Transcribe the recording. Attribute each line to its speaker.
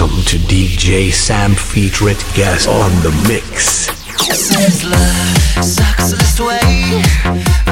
Speaker 1: welcome to DJ Sam featured guest on the mix.
Speaker 2: Sizzler sucks this way.